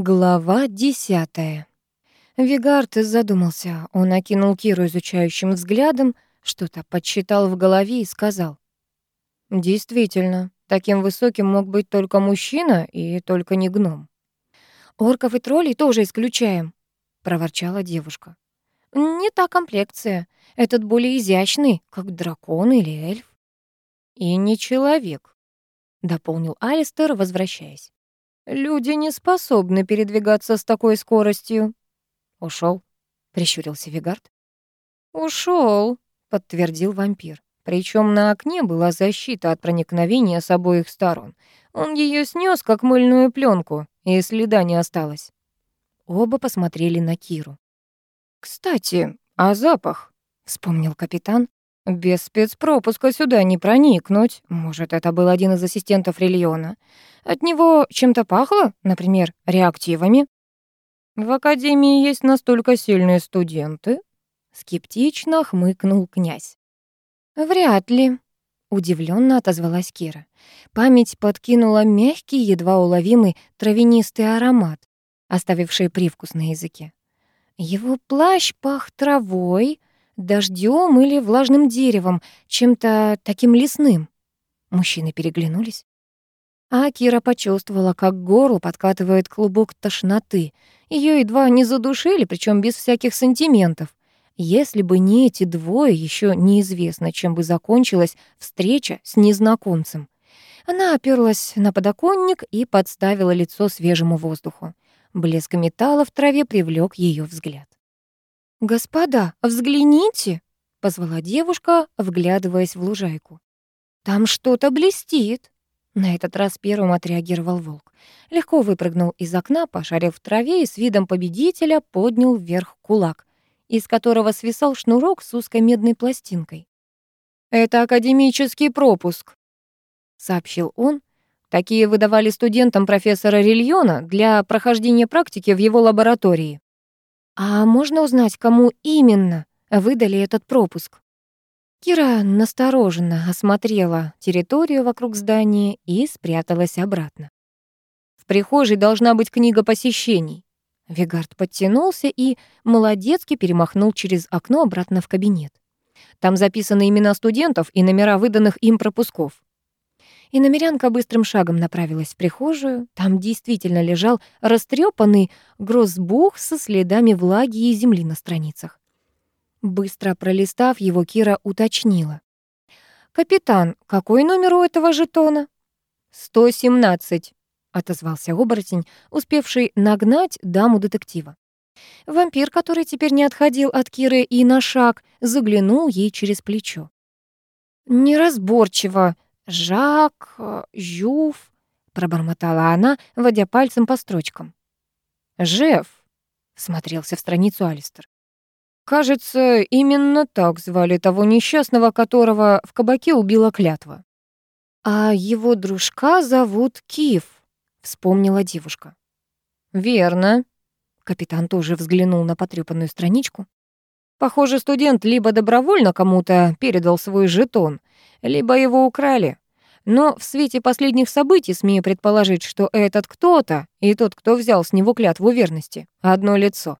Глава десятая. Вигард задумался. Он окинул Киру изучающим взглядом, что-то подсчитал в голове и сказал. «Действительно, таким высоким мог быть только мужчина и только не гном». «Орков и троллей тоже исключаем», — проворчала девушка. «Не та комплекция. Этот более изящный, как дракон или эльф». «И не человек», — дополнил Алистер, возвращаясь. Люди не способны передвигаться с такой скоростью. Ушел, прищурился Вигард. Ушел, подтвердил вампир. Причем на окне была защита от проникновения с обоих сторон. Он ее снес как мыльную пленку, и следа не осталось. Оба посмотрели на Киру. «Кстати, а запах?» — вспомнил капитан. Без спецпропуска сюда не проникнуть. Может, это был один из ассистентов Рильона. От него чем-то пахло, например, реактивами. В академии есть настолько сильные студенты, скептично хмыкнул князь. Вряд ли, удивленно отозвалась Кира. Память подкинула мягкий, едва уловимый травянистый аромат, оставивший привкус на языке. Его плащ пах травой, дождем или влажным деревом, чем-то таким лесным. Мужчины переглянулись. А Кира почувствовала, как к горлу подкатывает клубок тошноты. Ее едва не задушили, причем без всяких сантиментов. Если бы не эти двое, еще неизвестно, чем бы закончилась встреча с незнакомцем. Она оперлась на подоконник и подставила лицо свежему воздуху. Блеск металла в траве привлек ее взгляд. «Господа, взгляните!» — позвала девушка, вглядываясь в лужайку. «Там что-то блестит!» На этот раз первым отреагировал волк. Легко выпрыгнул из окна, пошарив в траве и с видом победителя поднял вверх кулак, из которого свисал шнурок с узкой медной пластинкой. «Это академический пропуск», — сообщил он. Такие выдавали студентам профессора Рильона для прохождения практики в его лаборатории. «А можно узнать, кому именно выдали этот пропуск?» Кира настороженно осмотрела территорию вокруг здания и спряталась обратно. «В прихожей должна быть книга посещений». Вигард подтянулся и молодецки перемахнул через окно обратно в кабинет. Там записаны имена студентов и номера выданных им пропусков. И намерянка быстрым шагом направилась в прихожую. Там действительно лежал растрепанный грозбух со следами влаги и земли на страницах. Быстро пролистав его, Кира уточнила. «Капитан, какой номер у этого жетона?» «Сто семнадцать», — отозвался оборотень, успевший нагнать даму детектива. Вампир, который теперь не отходил от Киры и на шаг, заглянул ей через плечо. «Неразборчиво», «Жак, Жюф», — пробормотала она, водя пальцем по строчкам. «Жеф», — смотрелся в страницу Алистер. «Кажется, именно так звали того несчастного, которого в кабаке убила клятва». «А его дружка зовут Киев», — вспомнила девушка. «Верно». Капитан тоже взглянул на потрёпанную страничку. Похоже, студент либо добровольно кому-то передал свой жетон, либо его украли. Но в свете последних событий смею предположить, что этот кто-то и тот, кто взял с него клятву верности, одно лицо.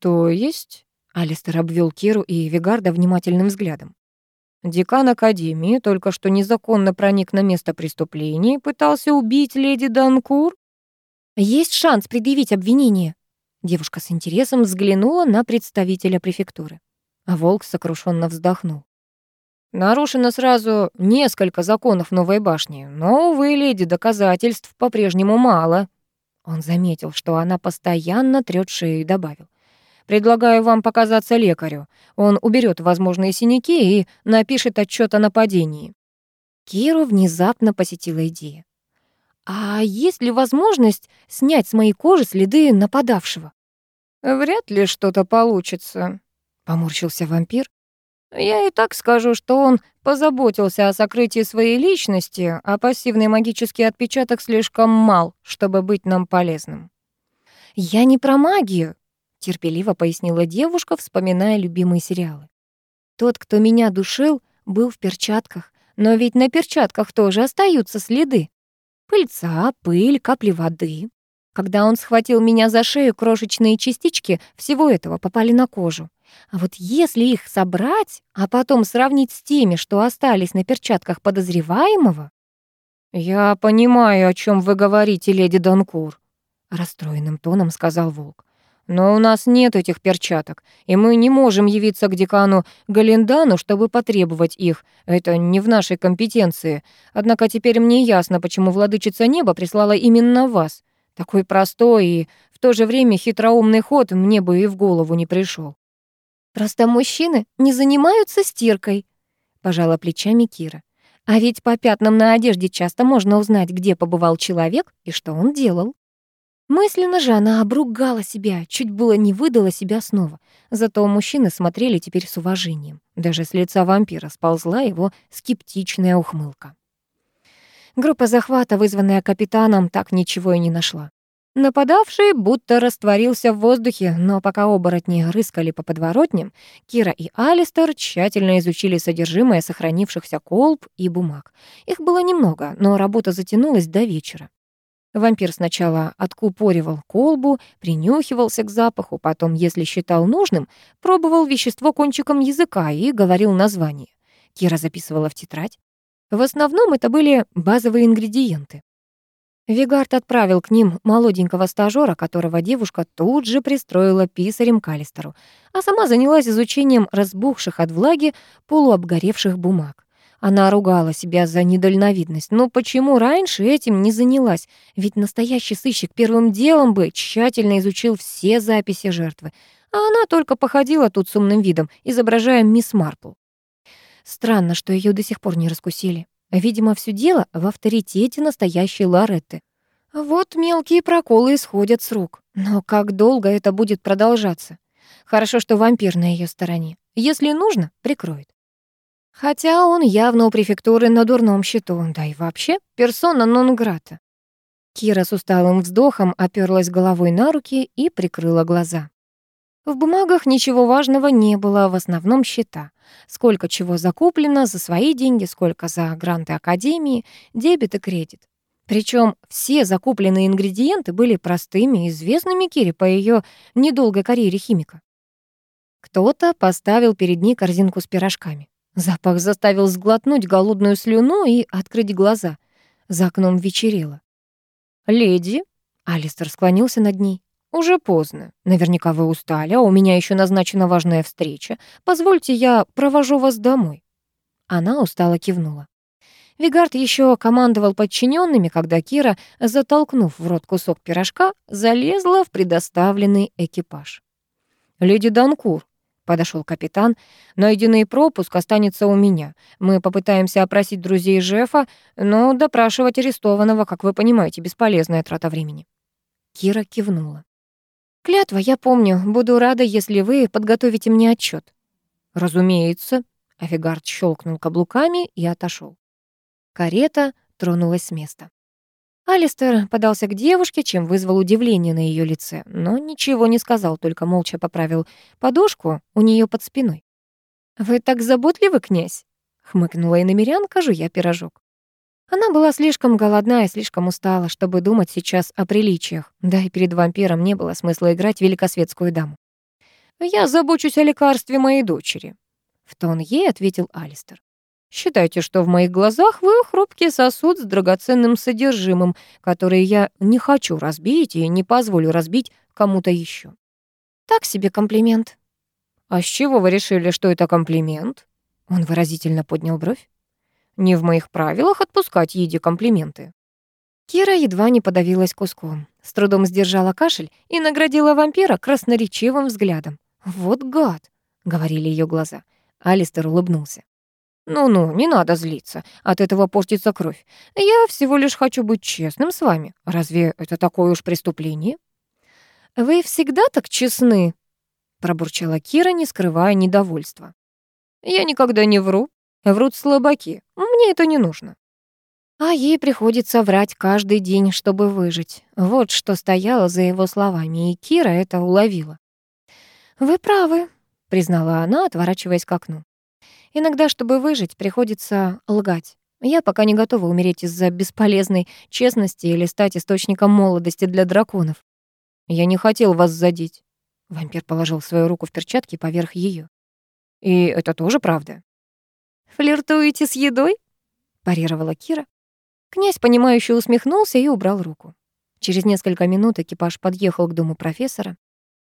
То есть, Алистер обвел Киру и Вигарда внимательным взглядом. Декан Академии только что незаконно проник на место преступления и пытался убить леди Данкур? Есть шанс предъявить обвинение. Девушка с интересом взглянула на представителя префектуры. А волк сокрушенно вздохнул. Нарушено сразу несколько законов Новой башни, но, увы, леди, доказательств по-прежнему мало. Он заметил, что она постоянно трёт шею и добавил. Предлагаю вам показаться лекарю. Он уберет возможные синяки и напишет отчет о нападении. Киру внезапно посетила идея. А есть ли возможность снять с моей кожи следы нападавшего? Вряд ли что-то получится, поморщился вампир. Я и так скажу, что он позаботился о сокрытии своей личности, а пассивный магический отпечаток слишком мал, чтобы быть нам полезным. «Я не про магию», — терпеливо пояснила девушка, вспоминая любимые сериалы. «Тот, кто меня душил, был в перчатках, но ведь на перчатках тоже остаются следы. Пыльца, пыль, капли воды. Когда он схватил меня за шею, крошечные частички всего этого попали на кожу. А вот если их собрать, а потом сравнить с теми, что остались на перчатках подозреваемого... «Я понимаю, о чем вы говорите, леди Донкур», — расстроенным тоном сказал Волк. «Но у нас нет этих перчаток, и мы не можем явиться к декану Галиндану, чтобы потребовать их. Это не в нашей компетенции. Однако теперь мне ясно, почему владычица неба прислала именно вас. Такой простой и в то же время хитроумный ход мне бы и в голову не пришел. «Просто мужчины не занимаются стиркой», — пожала плечами Кира. «А ведь по пятнам на одежде часто можно узнать, где побывал человек и что он делал». Мысленно же она обругала себя, чуть было не выдала себя снова. Зато мужчины смотрели теперь с уважением. Даже с лица вампира сползла его скептичная ухмылка. Группа захвата, вызванная капитаном, так ничего и не нашла. Нападавший будто растворился в воздухе, но пока оборотни рыскали по подворотням, Кира и Алистер тщательно изучили содержимое сохранившихся колб и бумаг. Их было немного, но работа затянулась до вечера. Вампир сначала откупоривал колбу, принюхивался к запаху, потом, если считал нужным, пробовал вещество кончиком языка и говорил название. Кира записывала в тетрадь. В основном это были базовые ингредиенты. Вигард отправил к ним молоденького стажёра, которого девушка тут же пристроила писарем Калистеру, а сама занялась изучением разбухших от влаги полуобгоревших бумаг. Она ругала себя за недальновидность. Но почему раньше этим не занялась? Ведь настоящий сыщик первым делом бы тщательно изучил все записи жертвы. А она только походила тут с умным видом, изображая мисс Марпл. Странно, что ее до сих пор не раскусили. Видимо, все дело в авторитете настоящей Лоретты. Вот мелкие проколы исходят с рук. Но как долго это будет продолжаться? Хорошо, что вампир на ее стороне. Если нужно, прикроет. Хотя он явно у префектуры на дурном счету, да и вообще персона нон-грата. Кира с усталым вздохом оперлась головой на руки и прикрыла глаза. В бумагах ничего важного не было, в основном счета. Сколько чего закуплено за свои деньги, сколько за гранты академии, дебет и кредит. Причем все закупленные ингредиенты были простыми, известными Кире по ее недолгой карьере химика. Кто-то поставил перед ней корзинку с пирожками. Запах заставил сглотнуть голодную слюну и открыть глаза. За окном вечерело. «Леди», — Алистер склонился над ней, «Уже поздно. Наверняка вы устали, а у меня еще назначена важная встреча. Позвольте, я провожу вас домой». Она устало кивнула. Вигард еще командовал подчиненными, когда Кира, затолкнув в рот кусок пирожка, залезла в предоставленный экипаж. «Леди Данкур», — подошел капитан, — «найденный пропуск останется у меня. Мы попытаемся опросить друзей Жефа, но допрашивать арестованного, как вы понимаете, бесполезная трата времени». Кира кивнула. Клятва, я помню. Буду рада, если вы подготовите мне отчет. Разумеется. Афигард щелкнул каблуками и отошел. Карета тронулась с места. Алистер подался к девушке, чем вызвал удивление на ее лице, но ничего не сказал, только молча поправил подушку у нее под спиной. «Вы так заботливы, князь?» — хмыкнула иномерянка, жуя пирожок. Она была слишком голодна и слишком устала, чтобы думать сейчас о приличиях. Да и перед вампиром не было смысла играть великосветскую даму. «Я забочусь о лекарстве моей дочери», — в тон ей ответил Алистер. «Считайте, что в моих глазах вы хрупкий сосуд с драгоценным содержимым, который я не хочу разбить и не позволю разбить кому-то еще. «Так себе комплимент». «А с чего вы решили, что это комплимент?» Он выразительно поднял бровь. Не в моих правилах отпускать Еде комплименты. Кира едва не подавилась куском, с трудом сдержала кашель и наградила вампира красноречивым взглядом. «Вот гад!» — говорили ее глаза. Алистер улыбнулся. «Ну-ну, не надо злиться, от этого портится кровь. Я всего лишь хочу быть честным с вами. Разве это такое уж преступление?» «Вы всегда так честны?» — пробурчала Кира, не скрывая недовольства. «Я никогда не вру», Врут слабаки. Мне это не нужно. А ей приходится врать каждый день, чтобы выжить. Вот что стояло за его словами, и Кира это уловила. «Вы правы», — признала она, отворачиваясь к окну. «Иногда, чтобы выжить, приходится лгать. Я пока не готова умереть из-за бесполезной честности или стать источником молодости для драконов. Я не хотел вас задеть. Вампир положил свою руку в перчатки поверх ее. И это тоже правда. Флиртуете с едой? парировала Кира. Князь, понимающе усмехнулся и убрал руку. Через несколько минут экипаж подъехал к дому профессора.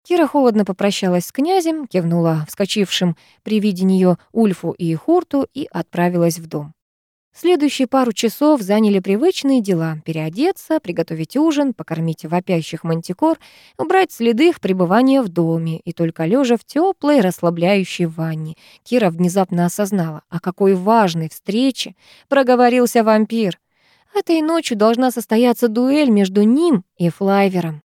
Кира холодно попрощалась с князем, кивнула вскочившим при виде нее Ульфу и Хурту и отправилась в дом. Следующие пару часов заняли привычные дела — переодеться, приготовить ужин, покормить вопящих мантикор, убрать следы их пребывания в доме, и только лежа в теплой, расслабляющей ванне, Кира внезапно осознала, о какой важной встрече проговорился вампир. Этой ночью должна состояться дуэль между ним и Флайвером.